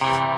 Bye.